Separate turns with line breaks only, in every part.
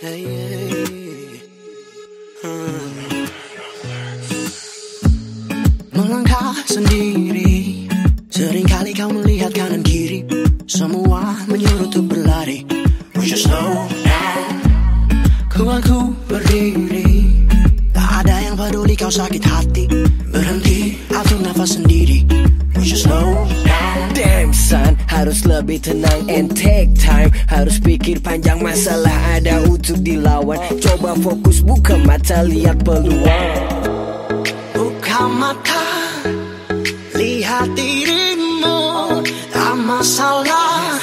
Hey, hey. Hmm. Melangkah sendiri. Seringkali kau melihat kanan kiri. Semua menyuruh untuk berlari. We should slow down. Ku aku berdiri. Tak ada yang peduli kau sakit hati. Berhenti atur nafas sendiri. We should slow down.
Damn son, harus lebih tenang and take time. Harus pikir panjang masalah ada untuk dilawan. Coba fokus buka mata lihat peluang.
Buka mata Lihat dirimu. Tak masalah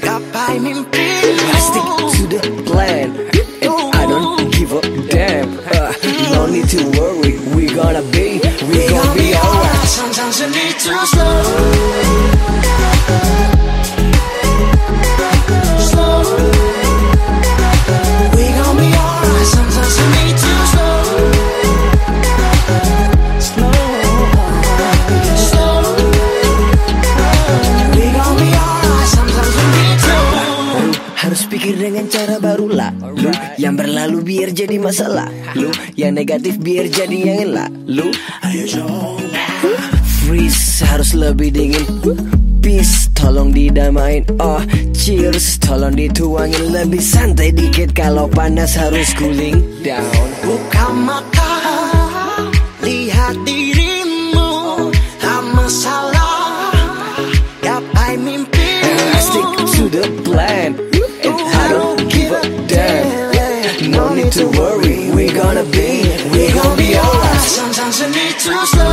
Gapai mimpimu
I stick to the plan And I don't give a damn. Uh, No need to worry, we gonna be We gonna be alright.
Sometimes you need to
dengan cara baru lah. Lu yang berlalu biar jadi masalah. Lu yang negatif biar jadi yang elak Lu
Ayo coba
freeze harus lebih dingin. Peace tolong didamain. Oh cheers tolong dituangin. Lebih santai dikit kalau panas harus cooling down.
Buka mata Lihat dirimu Tak masalah. Gapai mimpimu.
I stick to the plan to worry. We gonna be We gonna be alright.
Sometimes you need to Slow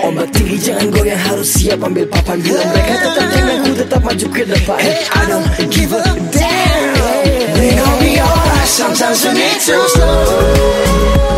Ombak tinggi jangan goyang harus siap ambil papan. Bila mereka tetap jangan ku tetap maju ke depan.
Hey, I don't give a damn. We gon' be alright sometimes we need to slow.